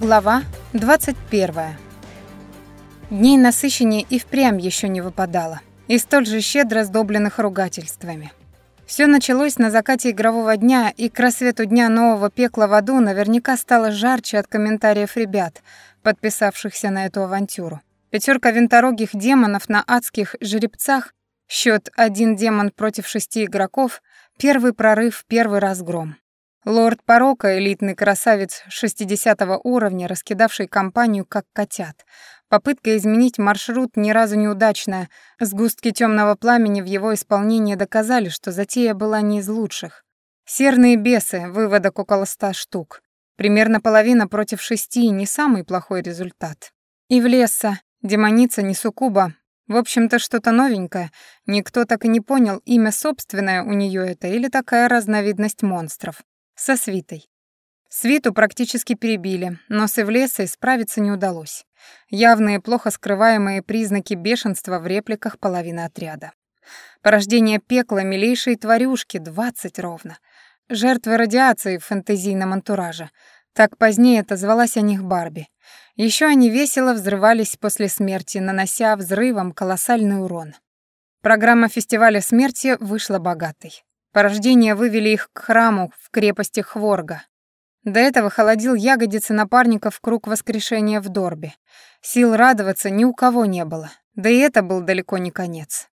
Глава 21. Дней насыщения и впрямь еще не выпадало, и столь же щедро сдобленных ругательствами. Все началось на закате игрового дня, и к рассвету дня нового пекла в аду наверняка стало жарче от комментариев ребят, подписавшихся на эту авантюру. Пятерка винторогих демонов на адских жеребцах, счет один демон против шести игроков, первый прорыв, первый разгром. Лорд Порока, элитный красавец 60 уровня, раскидавший компанию как котят. Попытка изменить маршрут ни разу неудачная. Сгустки темного пламени в его исполнении доказали, что затея была не из лучших. Серные бесы, выводок около ста штук. Примерно половина против шести — не самый плохой результат. И в леса, демоница не суккуба. В общем-то, что-то новенькое. Никто так и не понял, имя собственное у нее это или такая разновидность монстров со свитой. Свиту практически перебили, но с Эвлесой справиться не удалось. Явные плохо скрываемые признаки бешенства в репликах половины отряда. Порождение пекла милейшие тварюшки, двадцать ровно. Жертвы радиации в фэнтезийном антураже. Так позднее отозвалась о них Барби. Еще они весело взрывались после смерти, нанося взрывом колоссальный урон. Программа фестиваля смерти вышла богатой. Порождения вывели их к храму в крепости Хворга. До этого холодил ягодицы напарников круг воскрешения в Дорбе. Сил радоваться ни у кого не было, да и это был далеко не конец.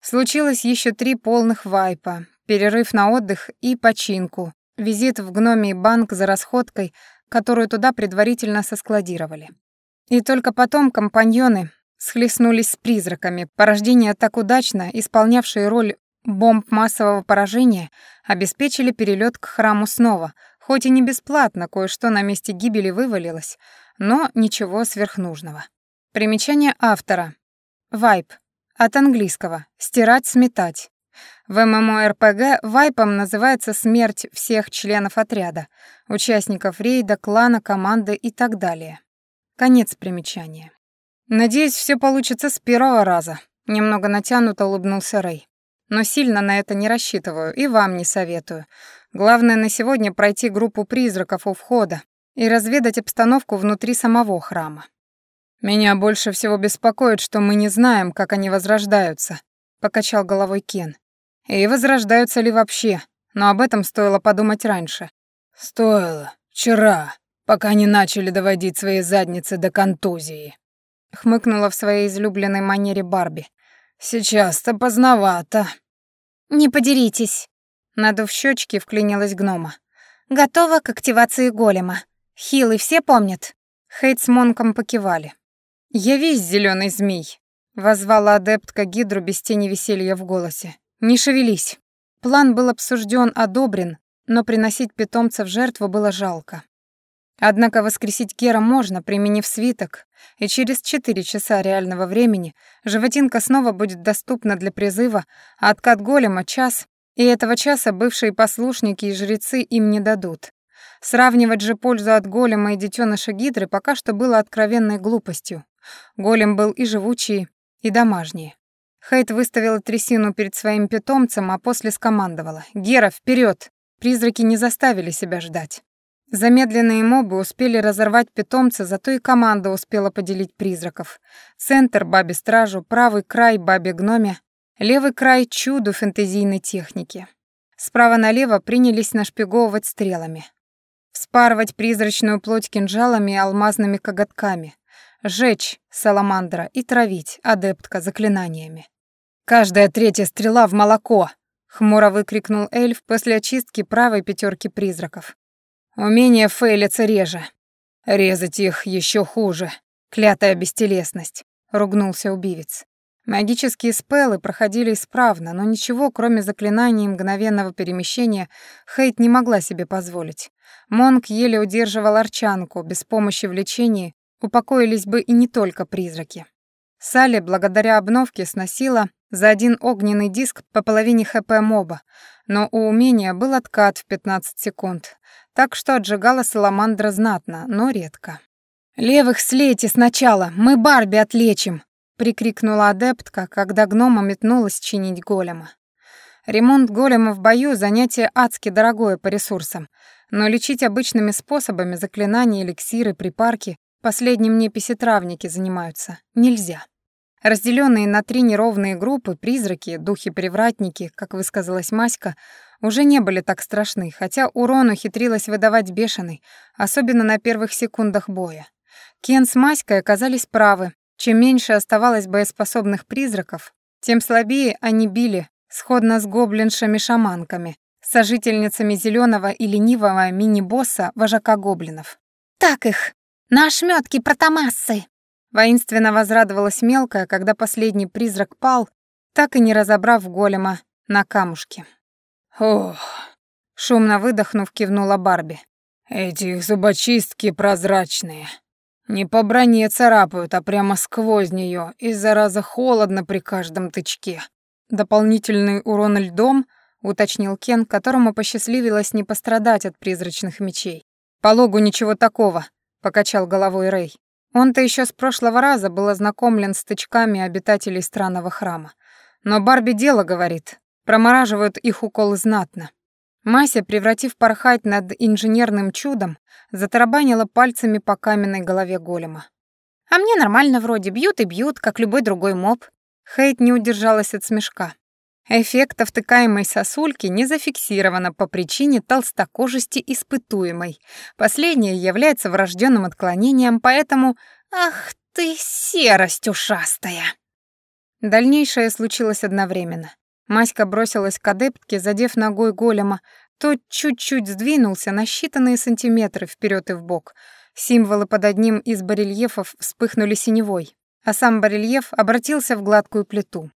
Случилось еще три полных вайпа, перерыв на отдых и починку, визит в гномий банк за расходкой, которую туда предварительно соскладировали. И только потом компаньоны схлестнулись с призраками, порождения так удачно исполнявшие роль Бомб массового поражения обеспечили перелет к храму снова, хоть и не бесплатно, кое-что на месте гибели вывалилось, но ничего сверхнужного. Примечание автора. Вайп. От английского. Стирать, сметать. В ММО-РПГ вайпом называется смерть всех членов отряда, участников рейда, клана, команды и так далее. Конец примечания. «Надеюсь, все получится с первого раза», — немного натянуто улыбнулся Рэй но сильно на это не рассчитываю и вам не советую. Главное на сегодня пройти группу призраков у входа и разведать обстановку внутри самого храма. Меня больше всего беспокоит, что мы не знаем, как они возрождаются, покачал головой Кен. И возрождаются ли вообще? Но об этом стоило подумать раньше. Стоило. Вчера, пока не начали доводить свои задницы до контузии. Хмыкнула в своей излюбленной манере Барби. Сейчас-то поздновато. «Не подеритесь!» Надув щечки, вклинилась гнома. «Готова к активации голема. Хилы все помнят?» Хейт с Монком покивали. «Явись, зеленый змей!» — возвала адептка Гидру без тени веселья в голосе. «Не шевелись!» План был обсужден, одобрен, но приносить питомца в жертву было жалко. Однако воскресить Кера можно, применив свиток, и через четыре часа реального времени животинка снова будет доступна для призыва, а откат голема — час, и этого часа бывшие послушники и жрецы им не дадут. Сравнивать же пользу от голема и детеныша Гидры пока что было откровенной глупостью. Голем был и живучий, и домашний. Хейт выставила трясину перед своим питомцем, а после скомандовала. «Гера, вперед! Призраки не заставили себя ждать. Замедленные мобы успели разорвать питомца, зато и команда успела поделить призраков. Центр — бабе-стражу, правый край — бабе-гноме, левый край — чуду фэнтезийной техники. Справа налево принялись нашпиговывать стрелами. Вспарывать призрачную плоть кинжалами и алмазными коготками. Жечь саламандра и травить адептка заклинаниями. «Каждая третья стрела в молоко!» — хмуро выкрикнул эльф после очистки правой пятерки призраков. Умение фейлиться реже. Резать их еще хуже. Клятая бестелесность, ругнулся убивец. Магические спеллы проходили исправно, но ничего, кроме заклинаний мгновенного перемещения, Хейт не могла себе позволить. Монк еле удерживал арчанку, без помощи в лечении упокоились бы и не только призраки. Салли, благодаря обновке, сносила за один огненный диск по половине ХП моба, но у умения был откат в 15 секунд, так что отжигала саламандра знатно, но редко. «Левых слейте сначала, мы Барби отлечим!» — прикрикнула адептка, когда гнома метнулась чинить голема. Ремонт голема в бою — занятие адски дорогое по ресурсам, Но лечить обычными способами заклинания, эликсиры, припарки, последним неписи травники занимаются, нельзя. Разделенные на три неровные группы, призраки, духи-привратники, как высказалась Маська, уже не были так страшны, хотя урон ухитрилась выдавать бешеный, особенно на первых секундах боя. Кен с Маськой оказались правы. Чем меньше оставалось боеспособных призраков, тем слабее они били, сходно с гоблиншами-шаманками, сожительницами зеленого и ленивого мини-босса вожака гоблинов. «Так их! На ошметки протомассы!» Воинственно возрадовалась мелкая, когда последний призрак пал, так и не разобрав голема на камушке. «Ох!» — шумно выдохнув, кивнула Барби. «Эти их зубочистки прозрачные. Не по броне царапают, а прямо сквозь нее, и зараза холодно при каждом тычке. Дополнительный урон льдом —— уточнил Кен, которому посчастливилось не пострадать от призрачных мечей. «По логу ничего такого», — покачал головой Рэй. Он-то еще с прошлого раза был ознакомлен с тычками обитателей странного храма. Но Барби дело говорит, промораживают их уколы знатно. Мася, превратив порхать над инженерным чудом, затарабанила пальцами по каменной голове голема. «А мне нормально вроде, бьют и бьют, как любой другой моб». Хейт не удержалась от смешка. Эффект втыкаемой сосульки не зафиксировано по причине толстокожести испытуемой. Последнее является врожденным отклонением, поэтому «Ах ты, серость ушастая!» Дальнейшее случилось одновременно. Маська бросилась к адептке, задев ногой голема. Тот чуть-чуть сдвинулся на считанные сантиметры вперед и вбок. Символы под одним из барельефов вспыхнули синевой, а сам барельеф обратился в гладкую плиту.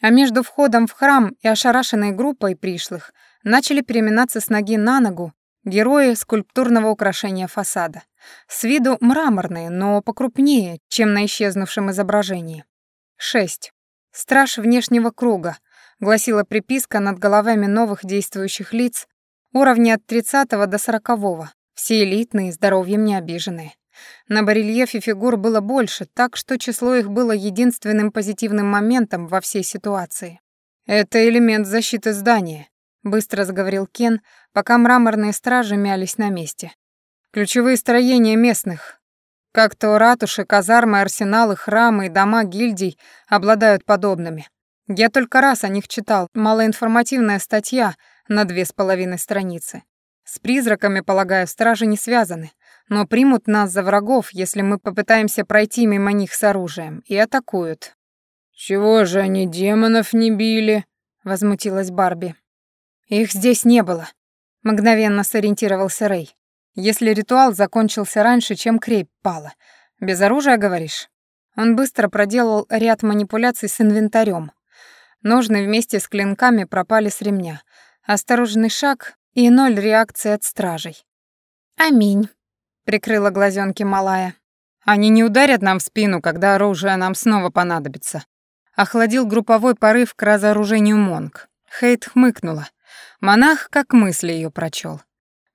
А между входом в храм и ошарашенной группой пришлых начали переминаться с ноги на ногу герои скульптурного украшения фасада. С виду мраморные, но покрупнее, чем на исчезнувшем изображении. 6. «Страж внешнего круга», — гласила приписка над головами новых действующих лиц, уровня от 30 до 40 все элитные, здоровьем не обиженные. На барельефе фигур было больше, так что число их было единственным позитивным моментом во всей ситуации. «Это элемент защиты здания», — быстро заговорил Кен, пока мраморные стражи мялись на месте. «Ключевые строения местных, как то ратуши, казармы, арсеналы, храмы и дома гильдий обладают подобными. Я только раз о них читал, малоинформативная статья на две с половиной страницы. С призраками, полагаю, стражи не связаны, но примут нас за врагов, если мы попытаемся пройти мимо них с оружием, и атакуют». «Чего же они демонов не били?» — возмутилась Барби. «Их здесь не было», — мгновенно сориентировался Рэй. «Если ритуал закончился раньше, чем крепь пала. Без оружия, говоришь?» Он быстро проделал ряд манипуляций с инвентарем. Ножны вместе с клинками пропали с ремня. Осторожный шаг и ноль реакции от стражей. «Аминь», прикрыла глазенки малая. Они не ударят нам в спину, когда оружие нам снова понадобится. Охладил групповой порыв к разоружению Монг. Хейт хмыкнула. Монах как мысли ее прочел.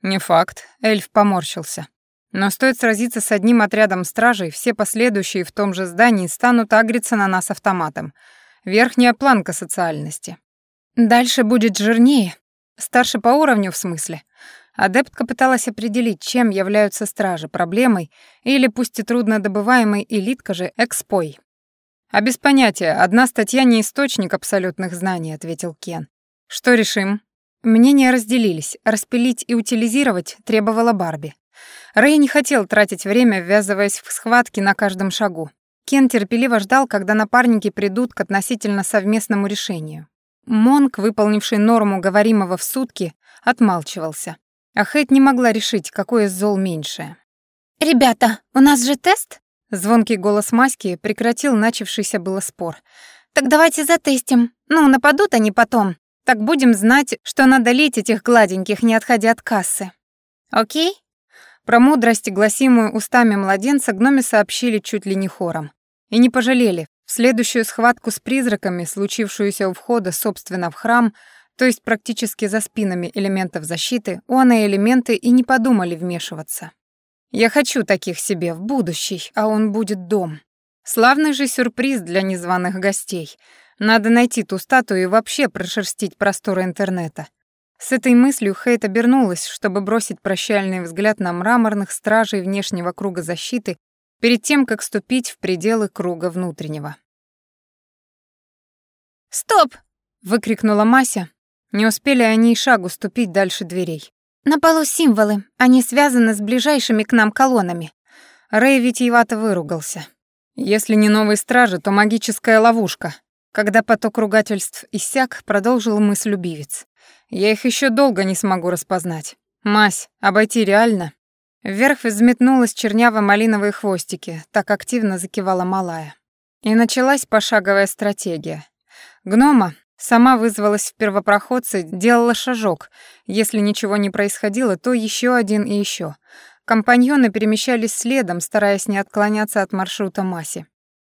Не факт, эльф поморщился. Но стоит сразиться с одним отрядом стражей, все последующие в том же здании станут агриться на нас автоматом. Верхняя планка социальности. Дальше будет жирнее. Старше по уровню, в смысле. Адептка пыталась определить, чем являются стражи, проблемой или, пусть и трудно добываемой, элитка же, экспой. «А без понятия, одна статья не источник абсолютных знаний», — ответил Кен. «Что решим?» Мнения разделились. Распилить и утилизировать требовала Барби. Рэй не хотел тратить время, ввязываясь в схватки на каждом шагу. Кен терпеливо ждал, когда напарники придут к относительно совместному решению. Монк, выполнивший норму говоримого в сутки, отмалчивался. А Хэт не могла решить, какое зол меньшее. «Ребята, у нас же тест?» Звонкий голос Маски прекратил начавшийся было спор. «Так давайте затестим. Ну, нападут они потом. Так будем знать, что надо лить этих гладеньких, не отходя от кассы. Окей?» Про мудрость, гласимую устами младенца, гноми сообщили чуть ли не хором. И не пожалели. В следующую схватку с призраками, случившуюся у входа, собственно, в храм, то есть практически за спинами элементов защиты, он и элементы и не подумали вмешиваться. Я хочу таких себе в будущий, а он будет дом. Славный же сюрприз для незваных гостей. Надо найти ту статую и вообще прошерстить просторы интернета. С этой мыслью Хейт обернулась, чтобы бросить прощальный взгляд на мраморных стражей внешнего круга защиты перед тем, как ступить в пределы круга внутреннего. «Стоп!» — выкрикнула Мася. Не успели они и шагу ступить дальше дверей. «На полу символы. Они связаны с ближайшими к нам колоннами». Рэй витиевато выругался. «Если не новые стражи, то магическая ловушка». Когда поток ругательств иссяк, продолжил мысль любивец. Я их еще долго не смогу распознать. Мась, обойти реально? Вверх взметнулась черняво-малиновые хвостики, так активно закивала малая. И началась пошаговая стратегия. Гнома сама вызвалась в первопроходцы, делала шажок. Если ничего не происходило, то еще один и еще. Компаньоны перемещались следом, стараясь не отклоняться от маршрута Маси.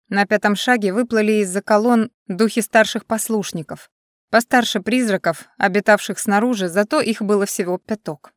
На пятом шаге выплыли из-за колонн духи старших послушников. Постарше призраков, обитавших снаружи, зато их было всего пяток.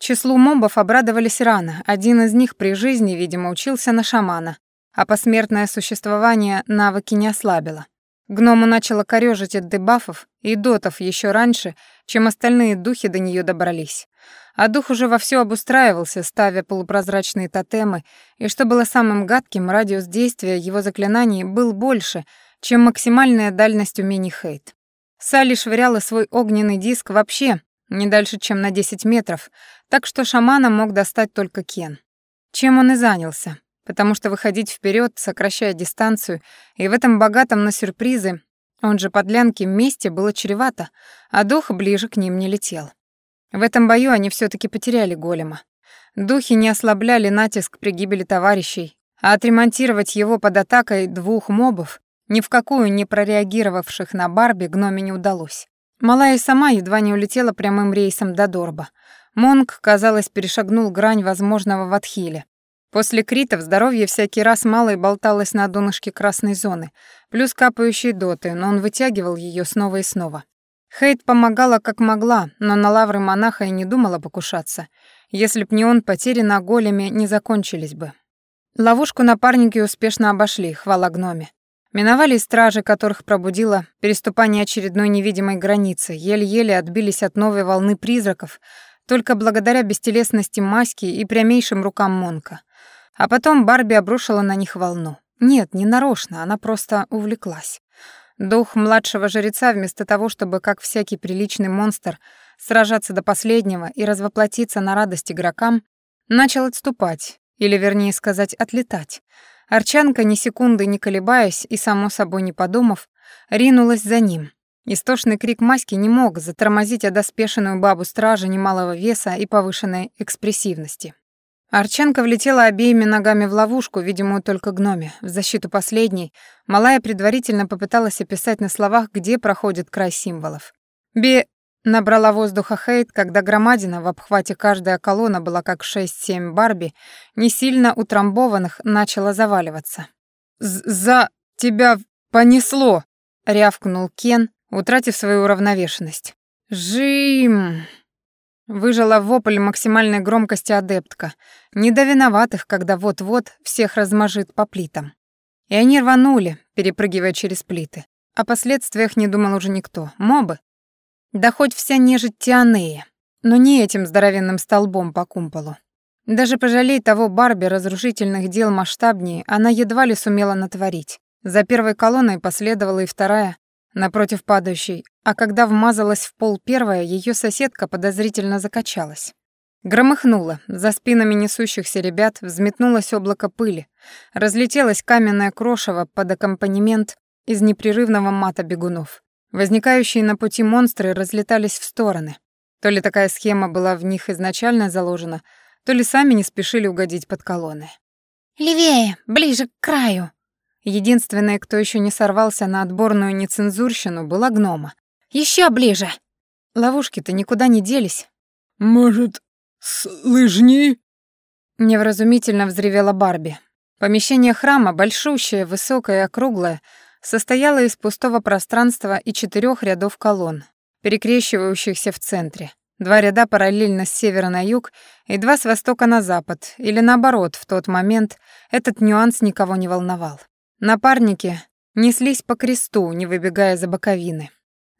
Числу мобов обрадовались рано, один из них при жизни, видимо, учился на шамана, а посмертное существование навыки не ослабило. Гному начало корёжить от дебафов и дотов еще раньше, чем остальные духи до нее добрались. А дух уже вовсю обустраивался, ставя полупрозрачные тотемы, и что было самым гадким, радиус действия его заклинаний был больше, чем максимальная дальность умений Хейт. Салли швыряла свой огненный диск вообще не дальше, чем на 10 метров, так что шамана мог достать только Кен. Чем он и занялся, потому что выходить вперед, сокращая дистанцию, и в этом богатом на сюрпризы, он же подлянки, месте было чревато, а дух ближе к ним не летел. В этом бою они все таки потеряли голема. Духи не ослабляли натиск при гибели товарищей, а отремонтировать его под атакой двух мобов ни в какую не прореагировавших на Барби гноме не удалось. Малая сама едва не улетела прямым рейсом до Дорба. Монг, казалось, перешагнул грань возможного в Атхиле. После критов здоровье всякий раз малой болталось на донышке красной зоны, плюс капающие доты, но он вытягивал ее снова и снова. Хейт помогала как могла, но на лавры монаха и не думала покушаться. Если б не он, потери на големе не закончились бы. Ловушку напарники успешно обошли, хвала гноме. Миновали стражи, которых пробудило переступание очередной невидимой границы, еле-еле отбились от новой волны призраков, только благодаря бестелесности маски и прямейшим рукам Монка. А потом Барби обрушила на них волну. Нет, не нарочно, она просто увлеклась. Дух младшего жреца, вместо того, чтобы, как всякий приличный монстр, сражаться до последнего и развоплотиться на радость игрокам, начал отступать, или, вернее сказать, отлетать. Арчанка, ни секунды не колебаясь и, само собой, не подумав, ринулась за ним. Истошный крик Маськи не мог затормозить одоспешенную бабу стража немалого веса и повышенной экспрессивности. Арчанка влетела обеими ногами в ловушку, видимую только гноме. В защиту последней Малая предварительно попыталась описать на словах, где проходит край символов. «Бе...» Набрала воздуха Хейт, когда громадина, в обхвате каждая колонна была как 6-7 Барби, не сильно утрамбованных, начала заваливаться. «За тебя понесло!» — рявкнул Кен, утратив свою уравновешенность. «Жим!» — выжила вопль максимальной громкости адептка, не до виноватых, когда вот-вот всех размажит по плитам. И они рванули, перепрыгивая через плиты. О последствиях не думал уже никто. Мобы, да хоть вся нежить Тианея, но не этим здоровенным столбом по кумполу. Даже пожалей того Барби разрушительных дел масштабнее она едва ли сумела натворить. За первой колонной последовала и вторая, напротив падающей, а когда вмазалась в пол первая, ее соседка подозрительно закачалась. Громыхнуло, за спинами несущихся ребят взметнулось облако пыли, разлетелось каменное крошево под аккомпанемент из непрерывного мата бегунов. Возникающие на пути монстры разлетались в стороны. То ли такая схема была в них изначально заложена, то ли сами не спешили угодить под колонны. «Левее, ближе к краю!» Единственная, кто еще не сорвался на отборную нецензурщину, была гнома. Еще ближе!» Ловушки-то никуда не делись. «Может, с лыжни?» Невразумительно взревела Барби. Помещение храма, большущее, высокое и округлое, состояла из пустого пространства и четырех рядов колонн, перекрещивающихся в центре. Два ряда параллельно с севера на юг и два с востока на запад, или наоборот, в тот момент этот нюанс никого не волновал. Напарники неслись по кресту, не выбегая за боковины.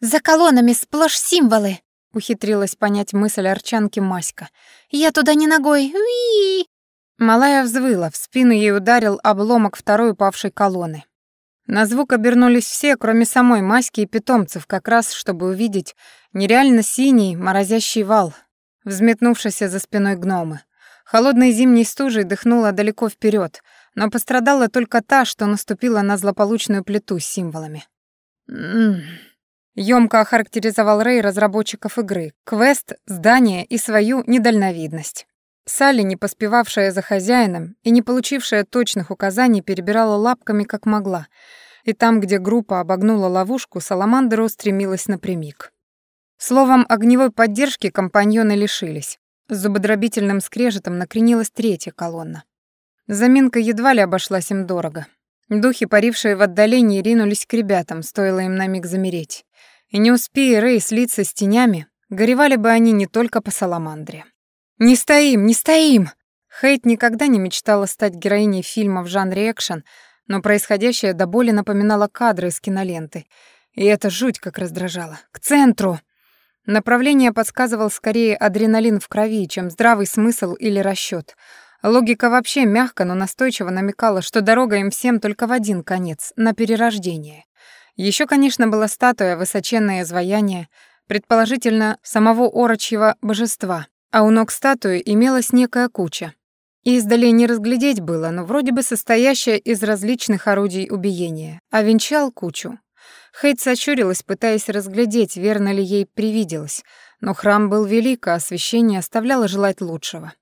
«За колоннами сплошь символы!» ухитрилась понять мысль арчанки Маська. «Я туда не ногой! Уи!» Малая взвыла, в спину ей ударил обломок второй упавшей колонны. На звук обернулись все, кроме самой Маськи и питомцев, как раз чтобы увидеть нереально синий, морозящий вал, взметнувшийся за спиной гномы. Холодной зимней стужей дыхнула далеко вперед, но пострадала только та, что наступила на злополучную плиту с символами. Ёмко охарактеризовал Рэй разработчиков игры, квест, здание и свою недальновидность. Салли, не поспевавшая за хозяином и не получившая точных указаний, перебирала лапками как могла, и там, где группа обогнула ловушку, Саламандра устремилась напрямик. Словом, огневой поддержки компаньоны лишились. С зубодробительным скрежетом накренилась третья колонна. Заминка едва ли обошлась им дорого. Духи, парившие в отдалении, ринулись к ребятам, стоило им на миг замереть. И не успея Рэй слиться с тенями, горевали бы они не только по Саламандре. «Не стоим, не стоим!» Хейт никогда не мечтала стать героиней фильма в жанре экшен, но происходящее до боли напоминало кадры из киноленты. И это жуть как раздражало. «К центру!» Направление подсказывал скорее адреналин в крови, чем здравый смысл или расчёт. Логика вообще мягко, но настойчиво намекала, что дорога им всем только в один конец — на перерождение. Ещё, конечно, была статуя, высоченное изваяние, предположительно, самого орочьего божества, а у ног статуи имелась некая куча. Издали не разглядеть было, но вроде бы состоящая из различных орудий убиения, а венчал кучу. Хейт сочурилась, пытаясь разглядеть, верно ли ей привиделось, но храм был велик, а освещение оставляло желать лучшего.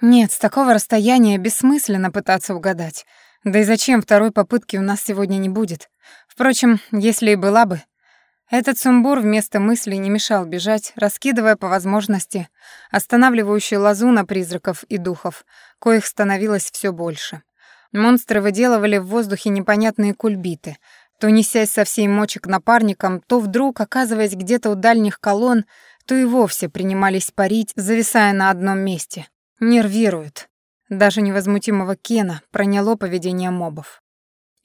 Нет, с такого расстояния бессмысленно пытаться угадать. Да и зачем второй попытки у нас сегодня не будет? Впрочем, если и была бы, этот сумбур вместо мыслей не мешал бежать, раскидывая по возможности останавливающую лазу на призраков и духов, коих становилось все больше. Монстры выделывали в воздухе непонятные кульбиты, то несясь со всей мочи к напарникам, то вдруг, оказываясь где-то у дальних колонн, то и вовсе принимались парить, зависая на одном месте. Нервируют. Даже невозмутимого Кена проняло поведение мобов.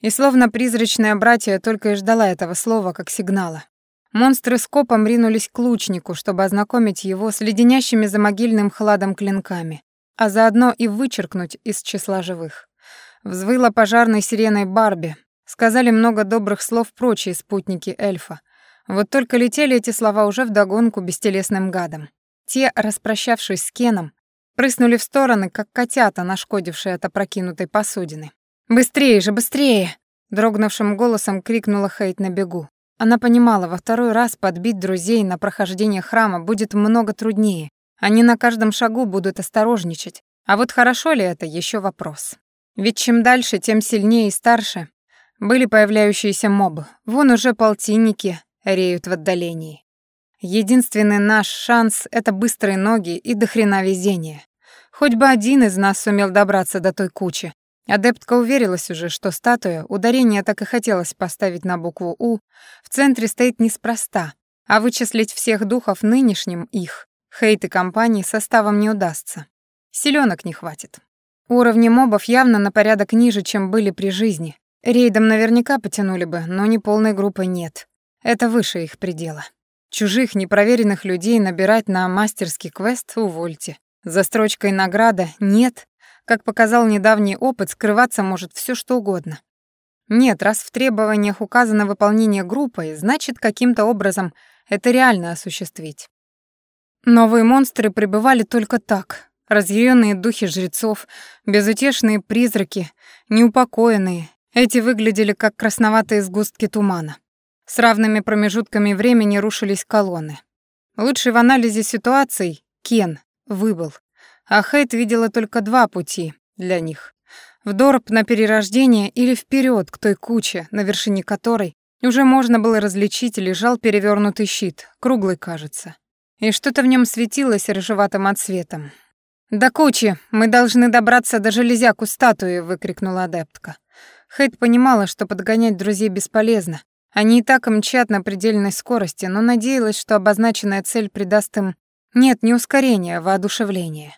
И словно призрачная братья только и ждала этого слова как сигнала. Монстры скопом ринулись к лучнику, чтобы ознакомить его с леденящими за могильным хладом клинками, а заодно и вычеркнуть из числа живых. Взвыла пожарной сиреной Барби, сказали много добрых слов прочие спутники эльфа. Вот только летели эти слова уже вдогонку бестелесным гадам. Те, распрощавшись с Кеном, прыснули в стороны, как котята, нашкодившие от опрокинутой посудины. «Быстрее же, быстрее!» — дрогнувшим голосом крикнула Хейт на бегу. Она понимала, во второй раз подбить друзей на прохождение храма будет много труднее. Они на каждом шагу будут осторожничать. А вот хорошо ли это, еще вопрос. Ведь чем дальше, тем сильнее и старше были появляющиеся мобы. Вон уже полтинники реют в отдалении. Единственный наш шанс — это быстрые ноги и дохрена везения. Хоть бы один из нас сумел добраться до той кучи, Адептка уверилась уже, что статуя, ударение так и хотелось поставить на букву «У», в центре стоит неспроста, а вычислить всех духов нынешним их, Хейт и компании, составом не удастся. Силёнок не хватит. Уровни мобов явно на порядок ниже, чем были при жизни. Рейдом наверняка потянули бы, но не полной группы нет. Это выше их предела. Чужих непроверенных людей набирать на мастерский квест увольте. За строчкой награда «нет» Как показал недавний опыт, скрываться может все что угодно. Нет, раз в требованиях указано выполнение группой, значит, каким-то образом это реально осуществить. Новые монстры пребывали только так. Разъяренные духи жрецов, безутешные призраки, неупокоенные. Эти выглядели как красноватые сгустки тумана. С равными промежутками времени рушились колонны. Лучший в анализе ситуаций — Кен, выбыл. А Хейт видела только два пути для них. В Дорп на перерождение или вперед к той куче, на вершине которой уже можно было различить лежал перевернутый щит, круглый, кажется. И что-то в нем светилось рыжеватым отсветом. «До кучи! Мы должны добраться до железяку статуи!» — выкрикнула адептка. Хейт понимала, что подгонять друзей бесполезно. Они и так мчат на предельной скорости, но надеялась, что обозначенная цель придаст им... Нет, не ускорение, а воодушевление.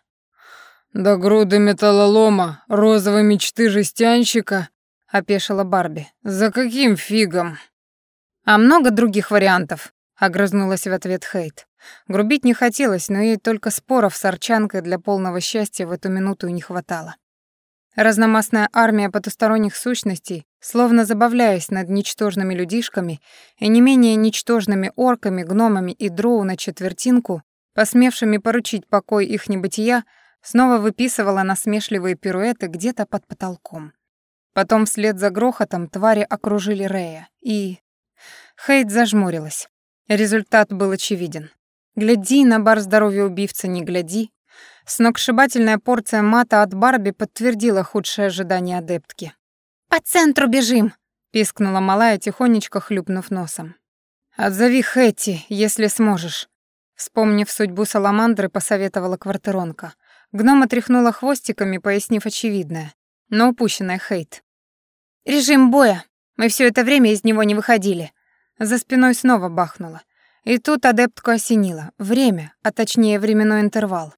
«До груды металлолома, розовой мечты жестянщика», — опешила Барби. «За каким фигом?» «А много других вариантов?» — огрызнулась в ответ Хейт. Грубить не хотелось, но ей только споров с арчанкой для полного счастья в эту минуту и не хватало. Разномастная армия потусторонних сущностей, словно забавляясь над ничтожными людишками и не менее ничтожными орками, гномами и дроу на четвертинку, посмевшими поручить покой их небытия, снова выписывала насмешливые пируэты где-то под потолком. Потом вслед за грохотом твари окружили Рея, и... Хейт зажмурилась. Результат был очевиден. Гляди на бар здоровья убивца, не гляди. Сногсшибательная порция мата от Барби подтвердила худшее ожидание адептки. «По центру бежим!» — пискнула малая, тихонечко хлюпнув носом. «Отзови Хэти, если сможешь», — вспомнив судьбу Саламандры, посоветовала квартиронка. Гнома тряхнула хвостиками, пояснив очевидное, но упущенная Хейт. «Режим боя. Мы все это время из него не выходили. За спиной снова бахнуло. И тут адептку осенило. Время, а точнее временной интервал.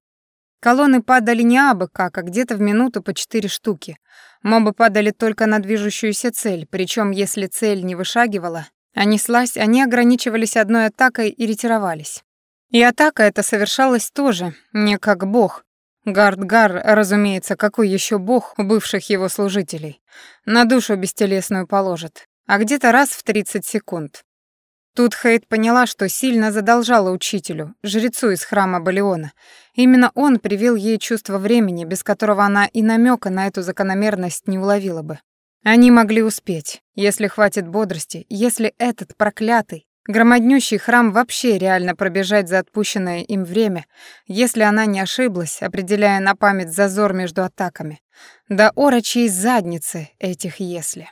Колонны падали не абы как, а где-то в минуту по четыре штуки. Мобы падали только на движущуюся цель, причем если цель не вышагивала, а неслась, они ограничивались одной атакой и ретировались. И атака эта совершалась тоже, не как бог. Гардгар, разумеется, какой еще бог у бывших его служителей. На душу бестелесную положит. А где-то раз в 30 секунд. Тут Хейт поняла, что сильно задолжала учителю, жрецу из храма Балиона. Именно он привил ей чувство времени, без которого она и намека на эту закономерность не уловила бы. Они могли успеть, если хватит бодрости, если этот проклятый, громаднющий храм вообще реально пробежать за отпущенное им время, если она не ошиблась, определяя на память зазор между атаками. Да орочьей задницы этих «если».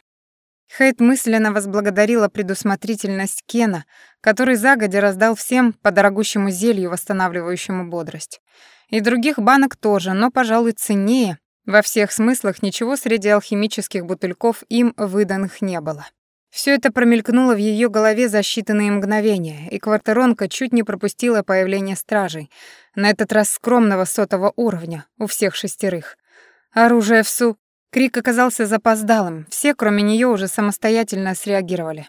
Хейт мысленно возблагодарила предусмотрительность Кена, который загодя раздал всем по дорогущему зелью, восстанавливающему бодрость. И других банок тоже, но, пожалуй, ценнее. Во всех смыслах ничего среди алхимических бутыльков им выданных не было. Все это промелькнуло в ее голове за считанные мгновения, и квартиронка чуть не пропустила появление стражей, на этот раз скромного сотого уровня, у всех шестерых. Оружие в су Крик оказался запоздалым, все, кроме нее, уже самостоятельно среагировали.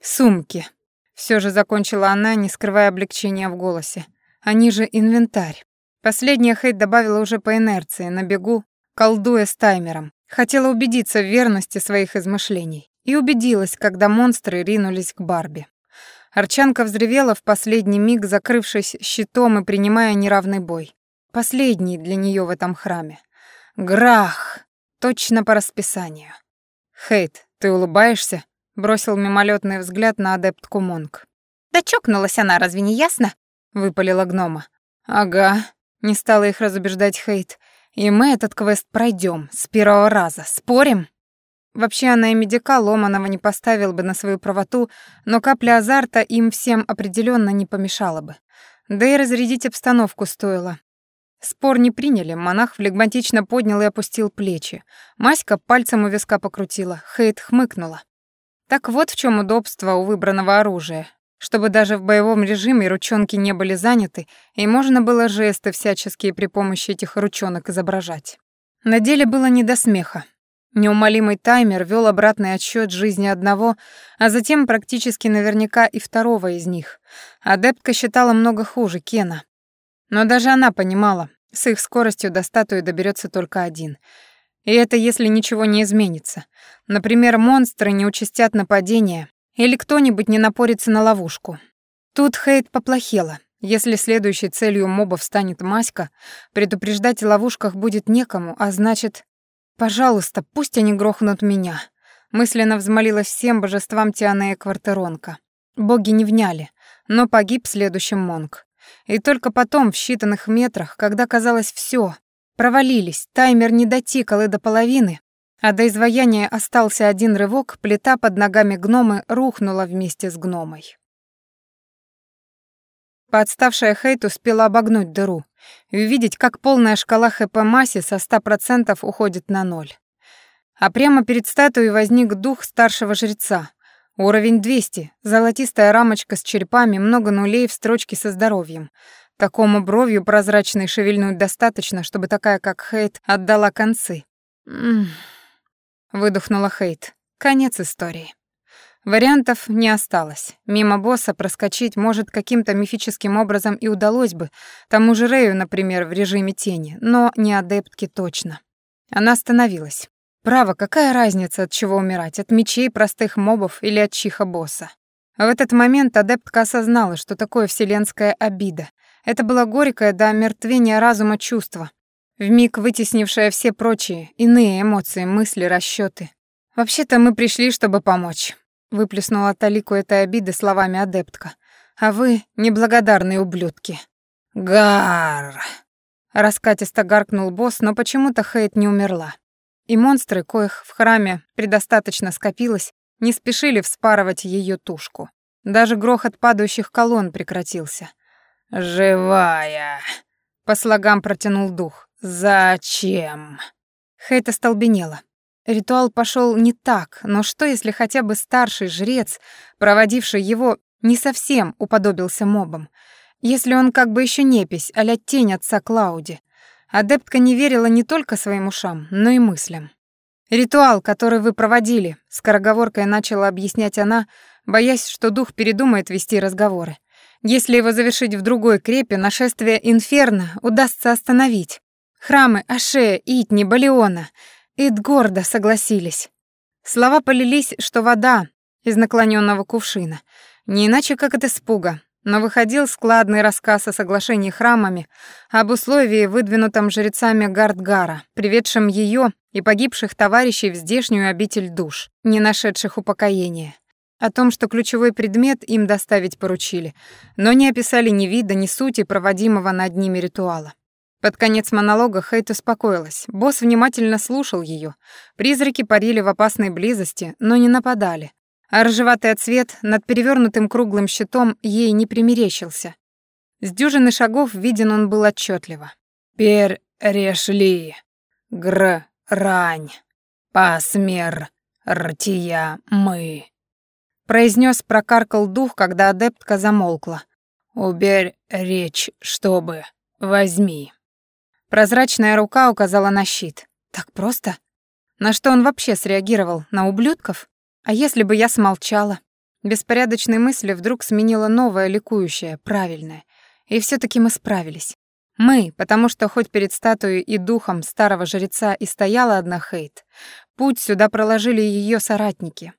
«Сумки!» Все же закончила она, не скрывая облегчения в голосе. «Они же инвентарь». Последняя Хейт добавила уже по инерции, на бегу, колдуя с таймером. Хотела убедиться в верности своих измышлений. И убедилась, когда монстры ринулись к Барби. Арчанка взревела в последний миг, закрывшись щитом и принимая неравный бой. Последний для нее в этом храме. Грах! Точно по расписанию. «Хейт, ты улыбаешься?» — бросил мимолетный взгляд на адептку Монг. «Да чокнулась она, разве не ясно?» — выпалила гнома. «Ага», — не стала их разубеждать Хейт. «И мы этот квест пройдем с первого раза. Спорим?» Вообще она и медика Ломанова не поставил бы на свою правоту, но капля азарта им всем определенно не помешала бы. Да и разрядить обстановку стоило. Спор не приняли, монах флегматично поднял и опустил плечи. Маська пальцем у виска покрутила, Хейт хмыкнула. Так вот в чем удобство у выбранного оружия. Чтобы даже в боевом режиме ручонки не были заняты, и можно было жесты всяческие при помощи этих ручонок изображать. На деле было не до смеха. Неумолимый таймер вел обратный отсчет жизни одного, а затем практически наверняка и второго из них. Адептка считала много хуже Кена, но даже она понимала, с их скоростью до статуи доберется только один. И это если ничего не изменится. Например, монстры не участят нападения или кто-нибудь не напорится на ловушку. Тут Хейт поплохело. Если следующей целью мобов станет Маська, предупреждать о ловушках будет некому, а значит... «Пожалуйста, пусть они грохнут меня», — мысленно взмолилась всем божествам Тиана и Квартеронка. Боги не вняли, но погиб следующим Монг. И только потом, в считанных метрах, когда казалось все, провалились, таймер не дотикал и до половины, а до изваяния остался один рывок, плита под ногами гномы рухнула вместе с гномой. Подставшая Хейт успела обогнуть дыру и увидеть, как полная шкала ХП-массе со 100% уходит на ноль. А прямо перед статуей возник дух старшего жреца, Уровень 200. Золотистая рамочка с черепами, много нулей в строчке со здоровьем. Такому бровью прозрачной шевельнуть достаточно, чтобы такая, как Хейт, отдала концы. «М-м-м», выдохнула Хейт. Конец истории. Вариантов не осталось. Мимо босса проскочить, может, каким-то мифическим образом и удалось бы, тому же Рэю, например, в режиме тени, но не адептке точно. Она остановилась. Право, какая разница, от чего умирать, от мечей простых мобов или от чиха босса? В этот момент адептка осознала, что такое вселенская обида. Это было горькое до омертвения разума чувство, вмиг вытеснившее все прочие, иные эмоции, мысли, расчёты. «Вообще-то мы пришли, чтобы помочь. Выплеснула Талику этой обиды словами адептка. «А вы неблагодарные ублюдки». «Гар!» Раскатисто гаркнул босс, но почему-то Хейт не умерла. И монстры, коих в храме предостаточно скопилось, не спешили вспарывать ее тушку. Даже грохот падающих колонн прекратился. «Живая!» — по слогам протянул дух. «Зачем?» Хейт остолбенела. Ритуал пошел не так, но что если хотя бы старший жрец, проводивший его, не совсем уподобился мобам? Если он как бы еще непись, а тень отца Клауди? Адептка не верила не только своим ушам, но и мыслям. «Ритуал, который вы проводили», — скороговоркой начала объяснять она, боясь, что дух передумает вести разговоры. «Если его завершить в другой крепе, нашествие Инферно удастся остановить. Храмы Аше, Итни, Балиона и гордо согласились. Слова полились, что вода из наклоненного кувшина, не иначе как от испуга, но выходил складный рассказ о соглашении храмами, об условии, выдвинутом жрецами Гардгара, приведшем ее и погибших товарищей в здешнюю обитель душ, не нашедших упокоения. О том, что ключевой предмет им доставить поручили, но не описали ни вида, ни сути проводимого над ними ритуала. Под конец монолога Хейт успокоилась. Босс внимательно слушал ее. Призраки парили в опасной близости, но не нападали. А рыжеватый цвет над перевернутым круглым щитом ей не примерещился. С дюжины шагов виден он был отчетливо. «Перешли. Гр. Рань. Посмер. Ртия. Мы». Произнес, прокаркал дух, когда адептка замолкла. «Уберь речь, чтобы. Возьми». Прозрачная рука указала на щит. Так просто? На что он вообще среагировал? На ублюдков? А если бы я смолчала? Беспорядочные мысли вдруг сменила новая ликующая, правильная. И все таки мы справились. Мы, потому что хоть перед статуей и духом старого жреца и стояла одна Хейт, путь сюда проложили ее соратники.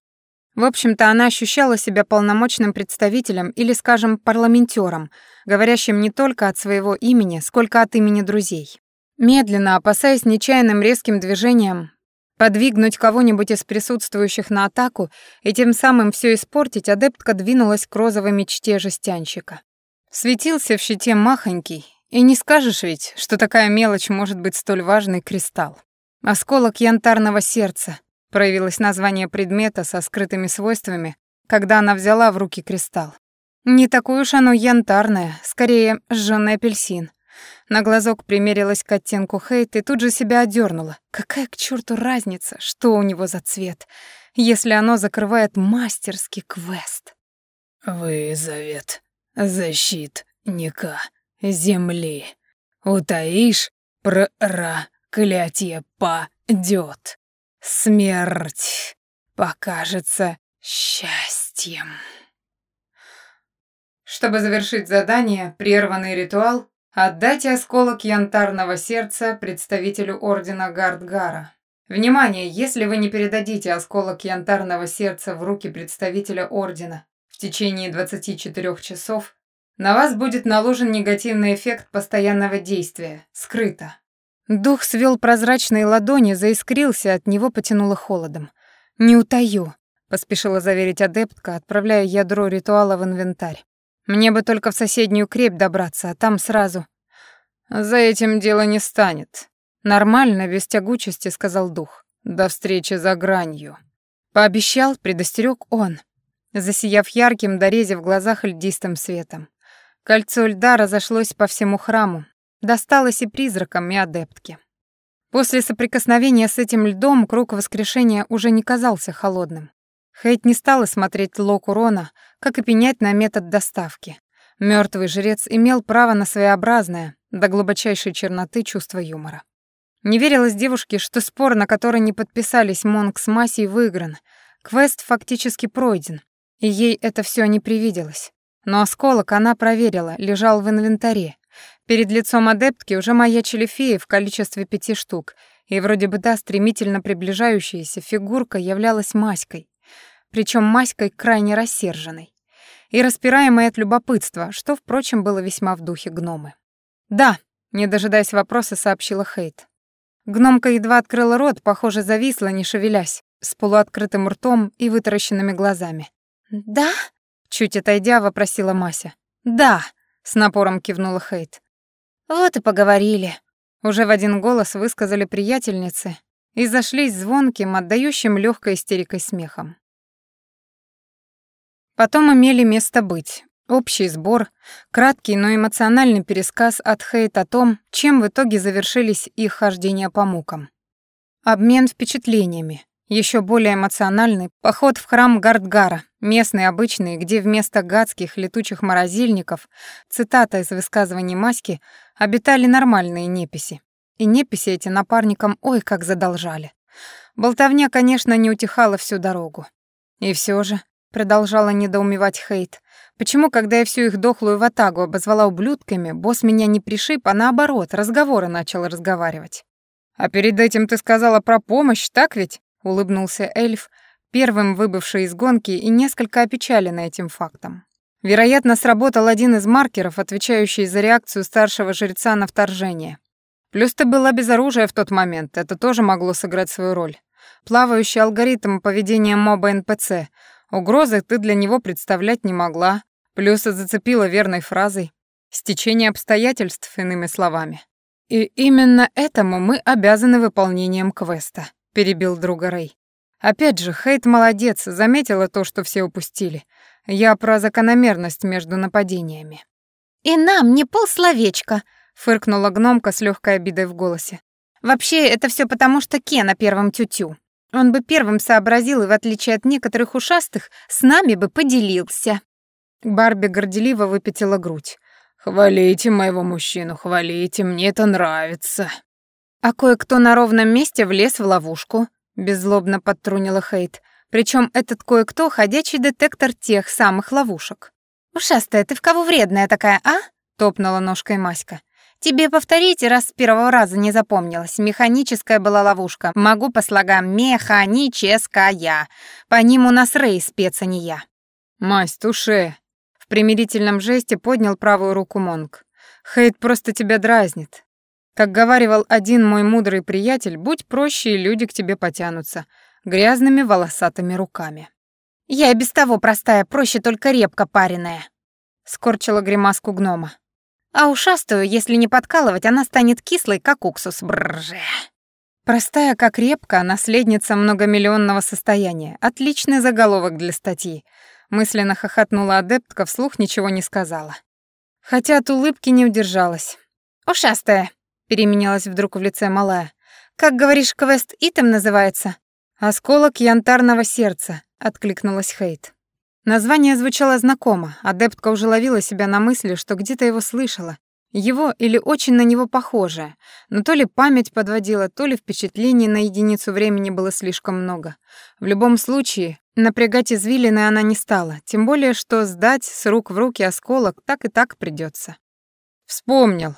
В общем-то, она ощущала себя полномочным представителем или, скажем, парламентером, говорящим не только от своего имени, сколько от имени друзей. Медленно, опасаясь нечаянным резким движением, подвигнуть кого-нибудь из присутствующих на атаку и тем самым все испортить, адептка двинулась к розовой мечте жестянщика. Светился в щите махонький, и не скажешь ведь, что такая мелочь может быть столь важный кристалл. Осколок янтарного сердца, Проявилось название предмета со скрытыми свойствами, когда она взяла в руки кристалл. Не такое уж оно янтарное, скорее жжёный апельсин. На глазок примерилась к оттенку Хейт и тут же себя одернула. Какая к черту разница, что у него за цвет, если оно закрывает мастерский квест? «Вызовет защитника земли. Утаишь, проклятие падёт». Смерть покажется счастьем. Чтобы завершить задание, прерванный ритуал, отдайте осколок янтарного сердца представителю Ордена Гардгара. Внимание, если вы не передадите осколок янтарного сердца в руки представителя Ордена в течение 24 часов, на вас будет наложен негативный эффект постоянного действия, скрыто. Дух свел прозрачные ладони, заискрился, от него потянуло холодом. «Не утаю», — поспешила заверить адептка, отправляя ядро ритуала в инвентарь. «Мне бы только в соседнюю крепь добраться, а там сразу...» «За этим дело не станет». «Нормально, без тягучести», — сказал дух. «До встречи за гранью». Пообещал, предостерег он, засияв ярким, дорезив в глазах льдистым светом. Кольцо льда разошлось по всему храму, Досталось и призракам, и адептке. После соприкосновения с этим льдом круг воскрешения уже не казался холодным. Хейт не стала смотреть лок урона, как и пенять на метод доставки. Мертвый жрец имел право на своеобразное, до глубочайшей черноты, чувство юмора. Не верилось девушке, что спор, на который не подписались Монг с Масей, выигран. Квест фактически пройден, и ей это все не привиделось. Но осколок она проверила, лежал в инвентаре. Перед лицом адептки уже маячили феи в количестве пяти штук, и вроде бы та стремительно приближающаяся фигурка являлась Маськой. Причем Маськой крайне рассерженной. И распираемой от любопытства, что, впрочем, было весьма в духе гномы. «Да», — не дожидаясь вопроса, сообщила Хейт. Гномка едва открыла рот, похоже, зависла, не шевелясь, с полуоткрытым ртом и вытаращенными глазами. «Да?» — чуть отойдя, вопросила Мася. «Да», — с напором кивнула Хейт. «Вот и поговорили», уже в один голос высказали приятельницы и зашлись звонким, отдающим легкой истерикой смехом. Потом имели место быть. Общий сбор, краткий, но эмоциональный пересказ от Хейт о том, чем в итоге завершились их хождения по мукам. Обмен впечатлениями, еще более эмоциональный поход в храм Гардгара, местный обычный, где вместо гадских летучих морозильников, цитата из высказываний Маськи, обитали нормальные неписи. И неписи эти напарникам ой как задолжали. Болтовня, конечно, не утихала всю дорогу. И все же, продолжала недоумевать Хейт, почему, когда я всю их дохлую ватагу обозвала ублюдками, босс меня не пришиб, а наоборот, разговоры начал разговаривать. «А перед этим ты сказала про помощь, так ведь?» — улыбнулся эльф, первым выбывший из гонки и несколько опечаленный этим фактом. Вероятно, сработал один из маркеров, отвечающий за реакцию старшего жреца на вторжение. Плюс ты была без оружия в тот момент, это тоже могло сыграть свою роль. Плавающий алгоритм поведения моба НПЦ. Угрозы ты для него представлять не могла, плюс зацепила верной фразой. Стечение обстоятельств, иными словами. И именно этому мы обязаны выполнением квеста перебил друга Рэй. Опять же, Хейт молодец, заметила то, что все упустили. Я про закономерность между нападениями. И нам не полсловечка, фыркнула гномка с легкой обидой в голосе. Вообще, это все потому, что Кена первым тютю. Он бы первым сообразил и, в отличие от некоторых ушастых, с нами бы поделился. Барби горделиво выпятила грудь. «Хвалите моего мужчину, хвалите, мне это нравится». А кое-кто на ровном месте влез в ловушку, беззлобно подтрунила Хейт. Причем этот кое-кто ходячий детектор тех самых ловушек. «Ушастая, ты в кого вредная такая, а?» — топнула ножкой Маська. «Тебе повторите, раз с первого раза не запомнилось. Механическая была ловушка. Могу по слогам «механическая». По ним у нас Рэй спец, а не я». «Мась, туше!» В примирительном жесте поднял правую руку Монг. «Хейт просто тебя дразнит. Как говаривал один мой мудрый приятель, будь проще, и люди к тебе потянутся грязными волосатыми руками. «Я и без того простая, проще только репка пареная», — скорчила гримаску гнома. «А ушастую, если не подкалывать, она станет кислой, как уксус. Бррже». Простая, как репка, наследница многомиллионного состояния. Отличный заголовок для статьи. Мысленно хохотнула адептка, вслух ничего не сказала. Хотя от улыбки не удержалась. «Ушастая, переменилась вдруг в лице малая. «Как, говоришь, квест итем называется?» «Осколок янтарного сердца», — откликнулась Хейт. Название звучало знакомо, адептка уже ловила себя на мысли, что где-то его слышала. Его или очень на него похожее, но то ли память подводила, то ли впечатлений на единицу времени было слишком много. В любом случае, напрягать извилины она не стала, тем более, что сдать с рук в руки осколок так и так придется. «Вспомнил»,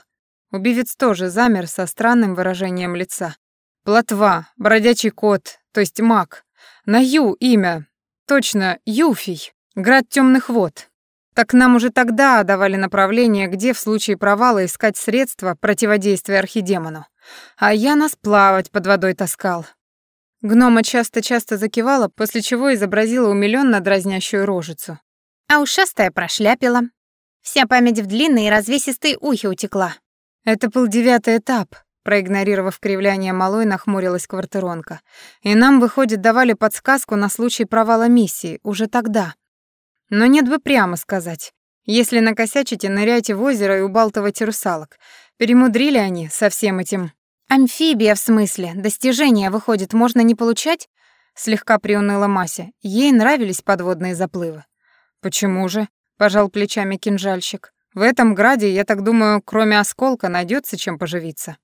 Убивец тоже замер со странным выражением лица. Плотва, бродячий кот, то есть маг. На Ю имя. Точно, Юфий. Град темных вод. Так нам уже тогда давали направление, где в случае провала искать средства противодействия архидемону. А я нас плавать под водой таскал. Гнома часто-часто закивала, после чего изобразила умилённо дразнящую рожицу. А ушастая прошляпила. Вся память в длинные развесистые ухи утекла. Это был девятый этап, проигнорировав кривляние малой, нахмурилась квартиронка. И нам, выходит, давали подсказку на случай провала миссии уже тогда. Но нет бы прямо сказать. Если накосячите, ныряйте в озеро и убалтывайте русалок. Перемудрили они со всем этим. Амфибия в смысле, достижения, выходит, можно не получать? Слегка приуныла Мася. Ей нравились подводные заплывы. Почему же? пожал плечами кинжальщик. В этом граде, я так думаю, кроме осколка найдется чем поживиться.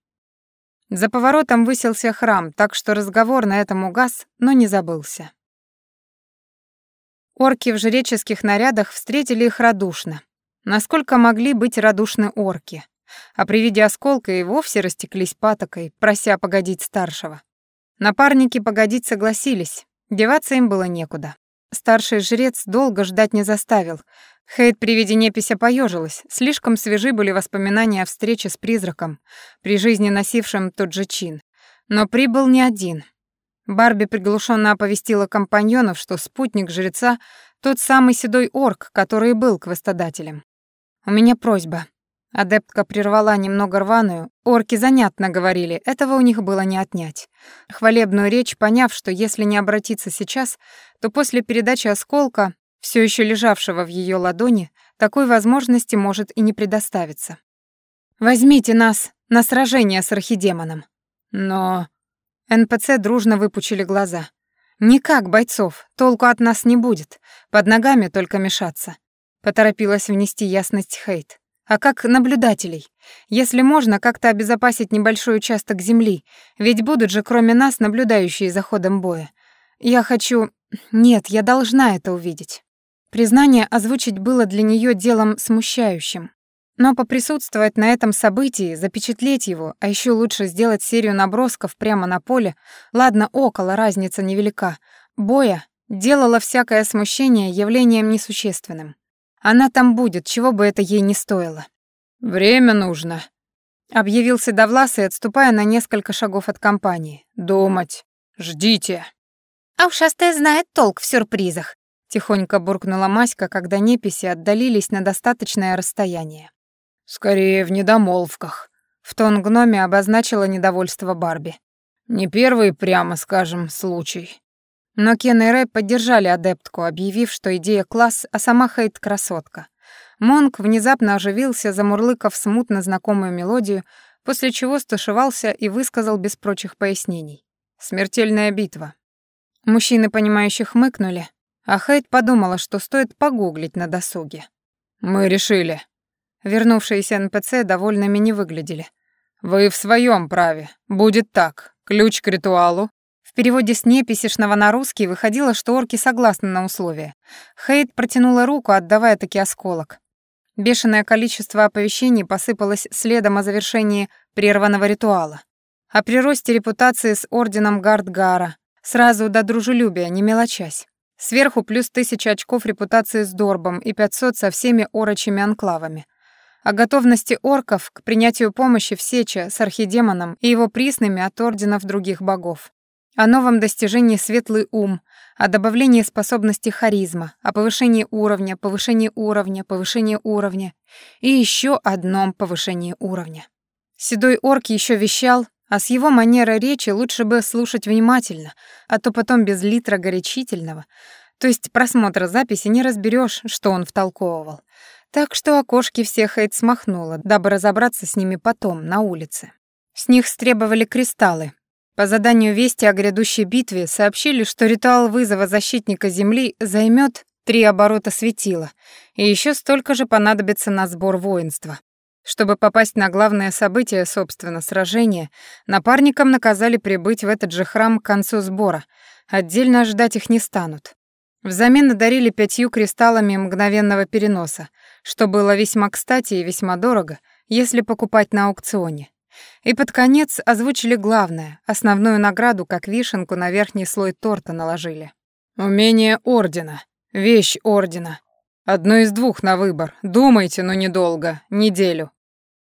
За поворотом высился храм, так что разговор на этом угас, но не забылся. Орки в жреческих нарядах встретили их радушно. Насколько могли быть радушны орки. А при виде осколка и вовсе растеклись патокой, прося погодить старшего. Напарники погодить согласились, деваться им было некуда. Старший жрец долго ждать не заставил. Хейт при виде непися поежилась, слишком свежи были воспоминания о встрече с призраком, при жизни носившем тот же чин. Но прибыл не один — Барби приглушенно оповестила компаньонов, что спутник жреца — тот самый седой орк, который был квестодателем. «У меня просьба». Адептка прервала немного рваную. Орки занятно говорили, этого у них было не отнять. Хвалебную речь, поняв, что если не обратиться сейчас, то после передачи осколка, все еще лежавшего в ее ладони, такой возможности может и не предоставиться. «Возьмите нас на сражение с архидемоном». «Но...» НПЦ дружно выпучили глаза. «Никак, бойцов, толку от нас не будет. Под ногами только мешаться». Поторопилась внести ясность Хейт. «А как наблюдателей? Если можно, как-то обезопасить небольшой участок земли, ведь будут же кроме нас наблюдающие за ходом боя. Я хочу... Нет, я должна это увидеть». Признание озвучить было для нее делом смущающим, но поприсутствовать на этом событии, запечатлеть его, а еще лучше сделать серию набросков прямо на поле, ладно, около, разница невелика, боя, делало всякое смущение явлением несущественным. Она там будет, чего бы это ей не стоило. «Время нужно», — объявил Седовласый, отступая на несколько шагов от компании. «Думать. Ждите». «А ушастая знает толк в сюрпризах», — тихонько буркнула Маська, когда неписи отдалились на достаточное расстояние. «Скорее в недомолвках», — в тон гноме обозначила недовольство Барби. «Не первый, прямо скажем, случай». Но Кен и Рэй поддержали адептку, объявив, что идея класс, а сама Хейт — красотка. Монк внезапно оживился, замурлыкав смутно знакомую мелодию, после чего стушевался и высказал без прочих пояснений. «Смертельная битва». Мужчины, понимающие, хмыкнули, а Хейт подумала, что стоит погуглить на досуге. «Мы решили», Вернувшиеся НПЦ довольными не выглядели. «Вы в своем праве. Будет так. Ключ к ритуалу». Переводе с неписишного на русский выходило, что орки согласны на условия. Хейт протянула руку, отдавая таки осколок. Бешеное количество оповещений посыпалось следом о завершении прерванного ритуала. О приросте репутации с орденом Гардгара, сразу до дружелюбия, не мелочась. Сверху плюс тысяча очков репутации с Дорбом и 500 со всеми орочими анклавами о готовности орков к принятию помощи в сече с архидемоном и его присными от орденов других богов, о новом достижении светлый ум, о добавлении способности харизма, о повышении уровня, повышении уровня, повышении уровня и еще одном повышении уровня. Седой орк еще вещал, а с его манерой речи лучше бы слушать внимательно, а то потом без литра горячительного, то есть просмотра записи не разберешь, что он втолковывал. Так что окошки всех Хейт смахнула, дабы разобраться с ними потом, на улице. С них стребовали кристаллы. По заданию вести о грядущей битве сообщили, что ритуал вызова защитника Земли займет три оборота светила, и еще столько же понадобится на сбор воинства. Чтобы попасть на главное событие, собственно, сражение, напарникам наказали прибыть в этот же храм к концу сбора. Отдельно ждать их не станут. Взамен одарили пятью кристаллами мгновенного переноса, что было весьма кстати и весьма дорого, если покупать на аукционе. И под конец озвучили главное, основную награду, как вишенку на верхний слой торта наложили. «Умение Ордена. Вещь Ордена. Одно из двух на выбор. Думайте, но недолго. Неделю.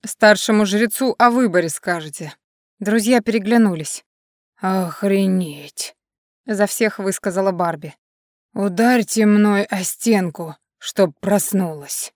Старшему жрецу о выборе скажете». Друзья переглянулись. «Охренеть!» — за всех высказала Барби. «Ударьте мной о стенку, чтоб проснулась».